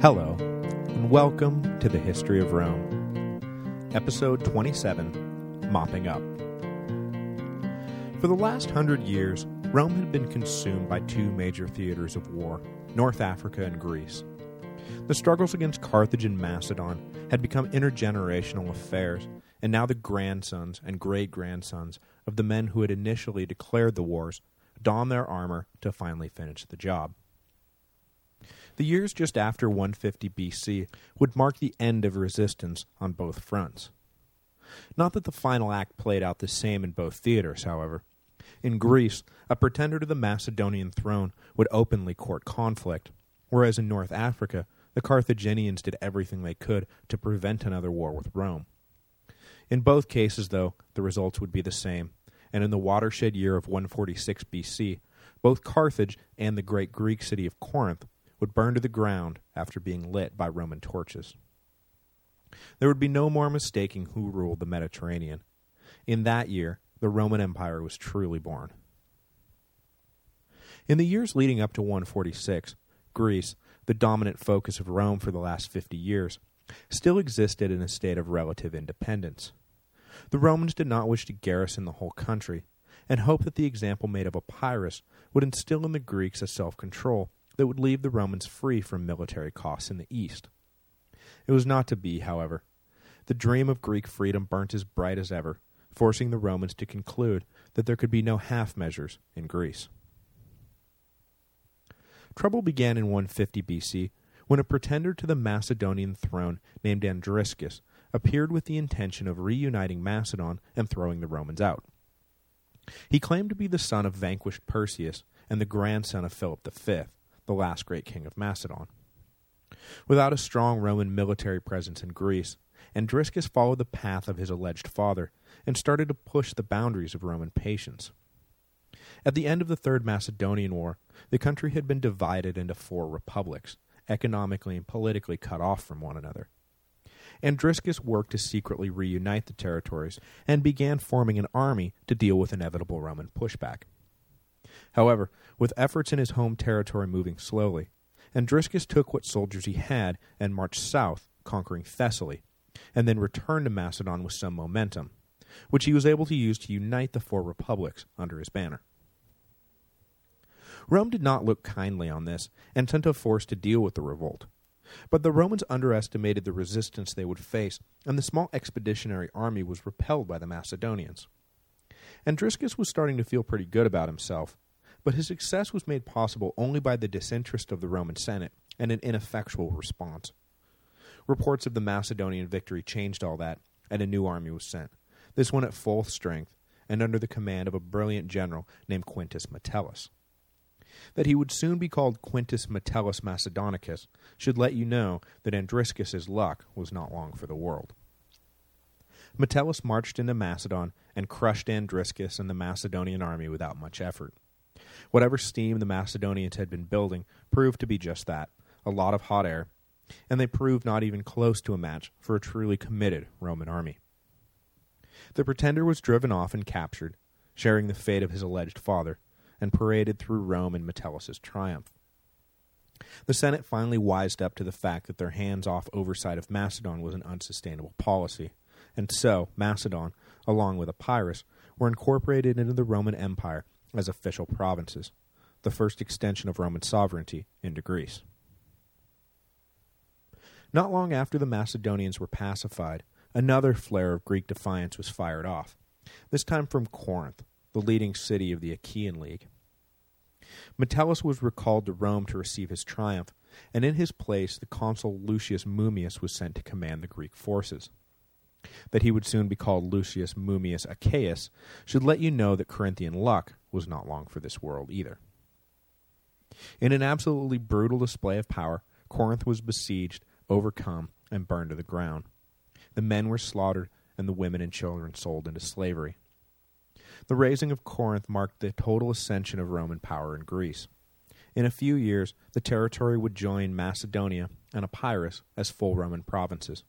Hello, and welcome to the History of Rome. Episode 27, Mopping Up. For the last hundred years, Rome had been consumed by two major theaters of war, North Africa and Greece. The struggles against Carthage and Macedon had become intergenerational affairs, and now the grandsons and great-grandsons of the men who had initially declared the wars don their armor to finally finish the job. The years just after 150 BC would mark the end of resistance on both fronts. Not that the final act played out the same in both theaters, however. In Greece, a pretender to the Macedonian throne would openly court conflict, whereas in North Africa, the Carthaginians did everything they could to prevent another war with Rome. In both cases, though, the results would be the same, and in the watershed year of 146 BC, both Carthage and the great Greek city of Corinth would burn to the ground after being lit by Roman torches. There would be no more mistaking who ruled the Mediterranean. In that year, the Roman Empire was truly born. In the years leading up to 146, Greece, the dominant focus of Rome for the last 50 years, still existed in a state of relative independence. The Romans did not wish to garrison the whole country, and hoped that the example made of Epirus would instill in the Greeks a self-control that would leave the Romans free from military costs in the east. It was not to be, however. The dream of Greek freedom burnt as bright as ever, forcing the Romans to conclude that there could be no half measures in Greece. Trouble began in 150 BC when a pretender to the Macedonian throne named Andriscus appeared with the intention of reuniting Macedon and throwing the Romans out. He claimed to be the son of vanquished Perseus and the grandson of Philip V, the last great king of Macedon. Without a strong Roman military presence in Greece, Andriscus followed the path of his alleged father and started to push the boundaries of Roman patience. At the end of the Third Macedonian War, the country had been divided into four republics, economically and politically cut off from one another. Andriscus worked to secretly reunite the territories and began forming an army to deal with inevitable Roman pushback. However, with efforts in his home territory moving slowly, Andriscus took what soldiers he had and marched south, conquering Thessaly, and then returned to Macedon with some momentum, which he was able to use to unite the four republics under his banner. Rome did not look kindly on this, and sent a force to deal with the revolt. But the Romans underestimated the resistance they would face, and the small expeditionary army was repelled by the Macedonians. Andriscus was starting to feel pretty good about himself, but his success was made possible only by the disinterest of the Roman Senate and an ineffectual response. Reports of the Macedonian victory changed all that, and a new army was sent, this one at full strength, and under the command of a brilliant general named Quintus Metellus. That he would soon be called Quintus Metellus Macedonicus should let you know that Andriscus's luck was not long for the world. Metellus marched into Macedon and crushed Andriscus and the Macedonian army without much effort. Whatever steam the Macedonians had been building proved to be just that, a lot of hot air, and they proved not even close to a match for a truly committed Roman army. The pretender was driven off and captured, sharing the fate of his alleged father, and paraded through Rome in Metellus' triumph. The Senate finally wised up to the fact that their hands-off oversight of Macedon was an unsustainable policy, and so Macedon, along with Epirus, were incorporated into the Roman Empire as official provinces, the first extension of Roman sovereignty into Greece. Not long after the Macedonians were pacified, another flare of Greek defiance was fired off, this time from Corinth, the leading city of the Achaean League. Metellus was recalled to Rome to receive his triumph, and in his place the consul Lucius Mummius was sent to command the Greek forces that he would soon be called Lucius Mummius Achaeus, should let you know that Corinthian luck was not long for this world either. In an absolutely brutal display of power, Corinth was besieged, overcome, and burned to the ground. The men were slaughtered, and the women and children sold into slavery. The razing of Corinth marked the total ascension of Roman power in Greece. In a few years, the territory would join Macedonia and Epirus as full Roman provinces.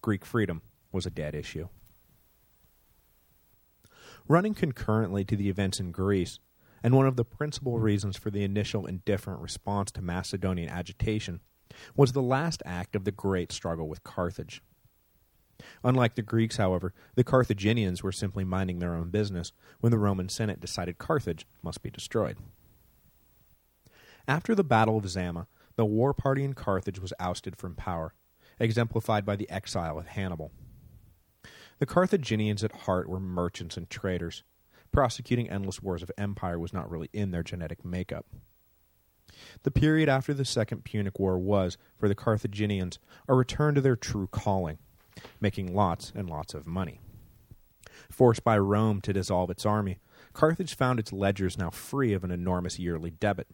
Greek freedom was a dead issue. Running concurrently to the events in Greece, and one of the principal reasons for the initial indifferent response to Macedonian agitation, was the last act of the great struggle with Carthage. Unlike the Greeks, however, the Carthaginians were simply minding their own business when the Roman Senate decided Carthage must be destroyed. After the Battle of Zama, the war party in Carthage was ousted from power, exemplified by the exile of Hannibal. The Carthaginians at heart were merchants and traders. Prosecuting endless wars of empire was not really in their genetic makeup. The period after the Second Punic War was, for the Carthaginians, a return to their true calling, making lots and lots of money. Forced by Rome to dissolve its army, Carthage found its ledgers now free of an enormous yearly debit.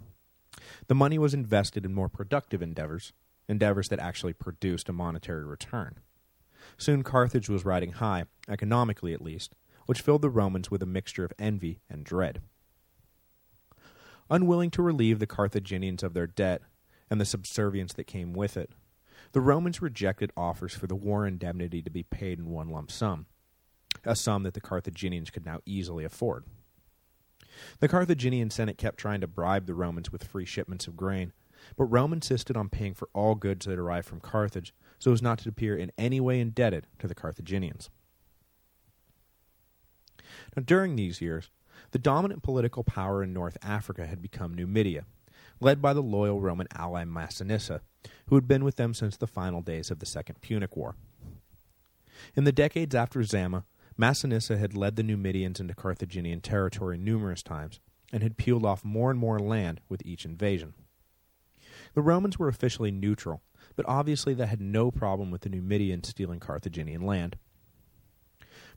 The money was invested in more productive endeavors, endeavors that actually produced a monetary return. Soon Carthage was riding high, economically at least, which filled the Romans with a mixture of envy and dread. Unwilling to relieve the Carthaginians of their debt and the subservience that came with it, the Romans rejected offers for the war indemnity to be paid in one lump sum, a sum that the Carthaginians could now easily afford. The Carthaginian Senate kept trying to bribe the Romans with free shipments of grain, but Rome insisted on paying for all goods that arrived from Carthage so as not to appear in any way indebted to the Carthaginians. Now, during these years, the dominant political power in North Africa had become Numidia, led by the loyal Roman ally Massinissa, who had been with them since the final days of the Second Punic War. In the decades after Zama, Massinissa had led the Numidians into Carthaginian territory numerous times, and had peeled off more and more land with each invasion. The Romans were officially neutral, but obviously they had no problem with the Numidians stealing Carthaginian land.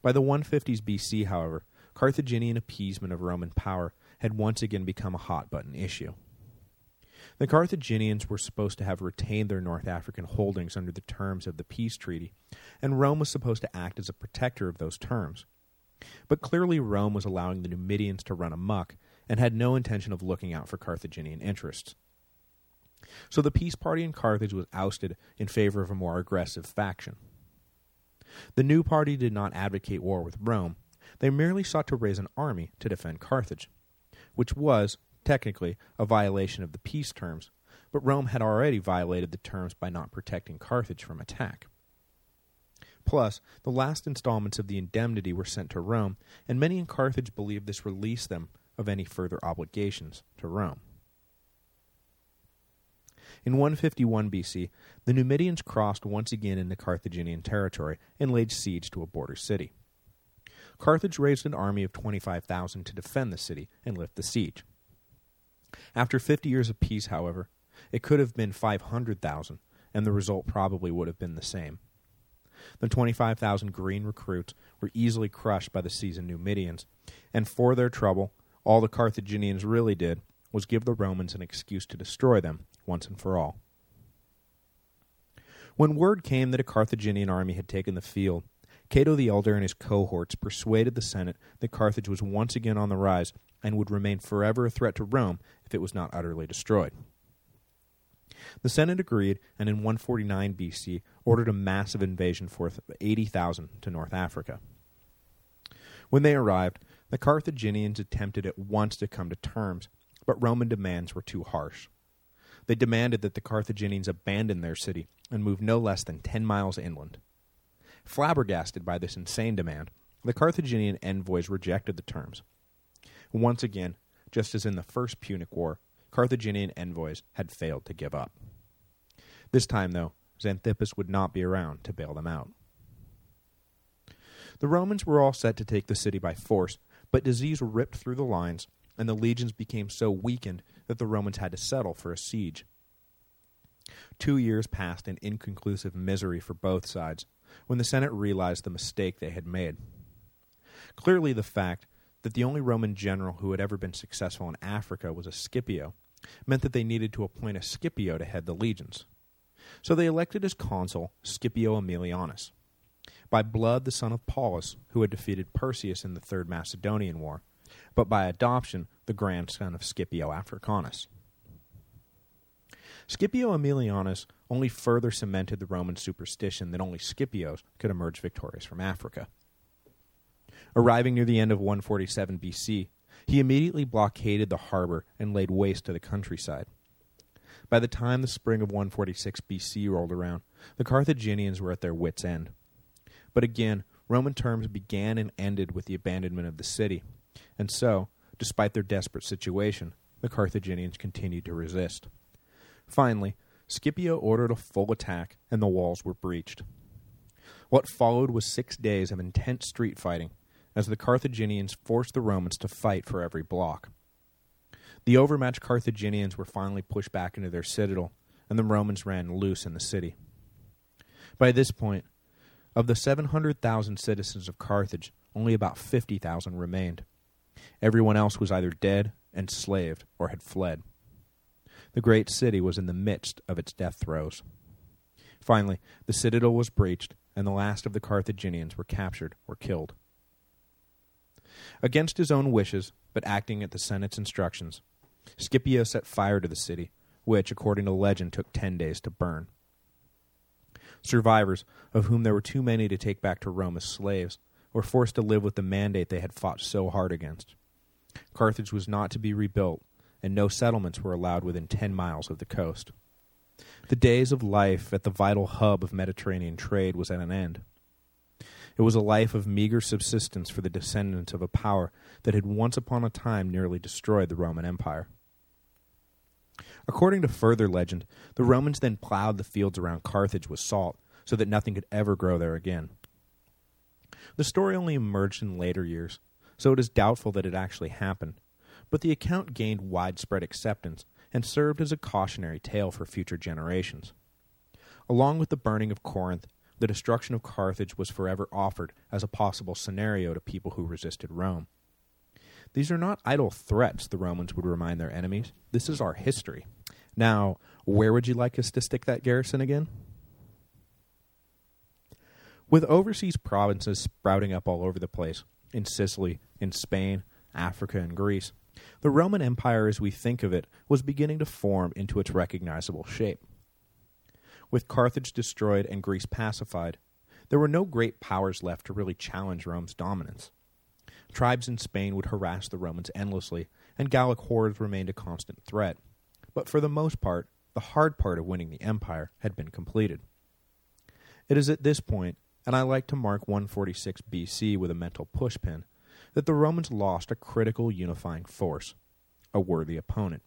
By the 150s BC, however, Carthaginian appeasement of Roman power had once again become a hot-button issue. The Carthaginians were supposed to have retained their North African holdings under the terms of the peace treaty, and Rome was supposed to act as a protector of those terms. But clearly Rome was allowing the Numidians to run amuck, and had no intention of looking out for Carthaginian interests. So the peace party in Carthage was ousted in favor of a more aggressive faction. The new party did not advocate war with Rome, they merely sought to raise an army to defend Carthage, which was, technically, a violation of the peace terms, but Rome had already violated the terms by not protecting Carthage from attack. Plus, the last installments of the indemnity were sent to Rome, and many in Carthage believed this released them of any further obligations to Rome. In 151 BC, the Numidians crossed once again into Carthaginian territory and laid siege to a border city. Carthage raised an army of 25,000 to defend the city and lift the siege. After 50 years of peace, however, it could have been 500,000, and the result probably would have been the same. The 25,000 green recruits were easily crushed by the seasoned Numidians, and for their trouble, all the Carthaginians really did was give the Romans an excuse to destroy them once and for all. When word came that a Carthaginian army had taken the field, Cato the Elder and his cohorts persuaded the Senate that Carthage was once again on the rise and would remain forever a threat to Rome if it was not utterly destroyed. The Senate agreed, and in 149 BC ordered a massive invasion of 80,000 to North Africa. When they arrived, the Carthaginians attempted at once to come to terms, but Roman demands were too harsh. They demanded that the Carthaginians abandon their city and move no less than 10 miles inland. Flabbergasted by this insane demand, the Carthaginian envoys rejected the terms. Once again, just as in the First Punic War, Carthaginian envoys had failed to give up. This time, though, Xanthippus would not be around to bail them out. The Romans were all set to take the city by force, but disease ripped through the lines, and the legions became so weakened that the Romans had to settle for a siege. Two years passed in inconclusive misery for both sides, when the Senate realized the mistake they had made. Clearly the fact that the only Roman general who had ever been successful in Africa was a Scipio meant that they needed to appoint a Scipio to head the legions. So they elected as consul Scipio Aemilianus, by blood the son of Paulus, who had defeated Perseus in the Third Macedonian War, but by adoption the grandson of Scipio Africanus. Scipio Aemilianus only further cemented the Roman superstition that only Scipios could emerge victorious from Africa. Arriving near the end of 147 BC, he immediately blockaded the harbor and laid waste to the countryside. By the time the spring of 146 BC rolled around, the Carthaginians were at their wits' end. But again, Roman terms began and ended with the abandonment of the city, and so, despite their desperate situation, the Carthaginians continued to resist. Finally, Scipio ordered a full attack, and the walls were breached. What followed was six days of intense street fighting, as the Carthaginians forced the Romans to fight for every block. The overmatched Carthaginians were finally pushed back into their citadel, and the Romans ran loose in the city. By this point, of the 700,000 citizens of Carthage, only about 50,000 remained. Everyone else was either dead, enslaved, or had fled. The great city was in the midst of its death throes. Finally, the citadel was breached, and the last of the Carthaginians were captured or killed. Against his own wishes, but acting at the Senate's instructions, Scipio set fire to the city, which, according to legend, took ten days to burn. Survivors, of whom there were too many to take back to Rome as slaves, were forced to live with the mandate they had fought so hard against. Carthage was not to be rebuilt, and no settlements were allowed within ten miles of the coast. The days of life at the vital hub of Mediterranean trade was at an end. It was a life of meager subsistence for the descendants of a power that had once upon a time nearly destroyed the Roman Empire. According to further legend, the Romans then plowed the fields around Carthage with salt so that nothing could ever grow there again. The story only emerged in later years, so it is doubtful that it actually happened, but the account gained widespread acceptance and served as a cautionary tale for future generations. Along with the burning of Corinth, the destruction of Carthage was forever offered as a possible scenario to people who resisted Rome. These are not idle threats, the Romans would remind their enemies. This is our history. Now, where would you like us to stick that garrison again? With overseas provinces sprouting up all over the place, in Sicily, in Spain, Africa, and Greece, the Roman Empire as we think of it was beginning to form into its recognizable shape. With Carthage destroyed and Greece pacified, there were no great powers left to really challenge Rome's dominance. Tribes in Spain would harass the Romans endlessly, and Gallic hordes remained a constant threat. But for the most part, the hard part of winning the empire had been completed. It is at this point, and I like to mark 146 BC with a mental pushpin, that the Romans lost a critical unifying force, a worthy opponent.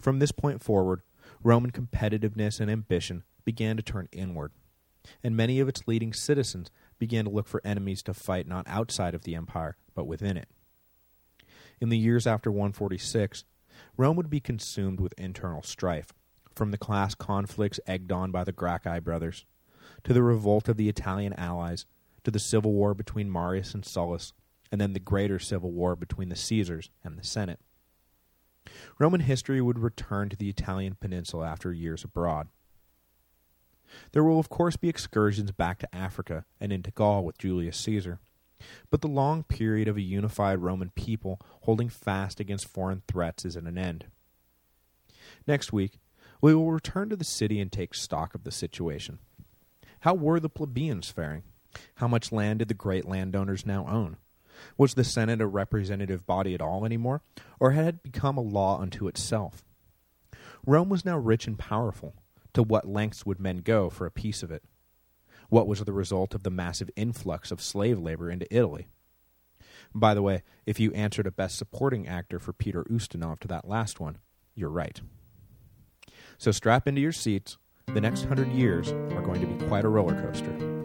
From this point forward, Roman competitiveness and ambition began to turn inward, and many of its leading citizens began to look for enemies to fight not outside of the empire, but within it. In the years after 146, Rome would be consumed with internal strife, from the class conflicts egged on by the Gracchi brothers, to the revolt of the Italian allies, to the civil war between Marius and Sullus, and then the greater civil war between the Caesars and the Senate. Roman history would return to the Italian peninsula after years abroad. There will of course be excursions back to Africa and into Gaul with Julius Caesar, but the long period of a unified Roman people holding fast against foreign threats is at an end. Next week, we will return to the city and take stock of the situation. How were the plebeians faring? How much land did the great landowners now own? Was the Senate a representative body at all anymore, or had it become a law unto itself? Rome was now rich and powerful. To what lengths would men go for a piece of it? What was the result of the massive influx of slave labor into Italy? By the way, if you answered a Best Supporting Actor for Peter Ustinov to that last one, you're right. So strap into your seats. The next hundred years are going to be quite a roller coaster.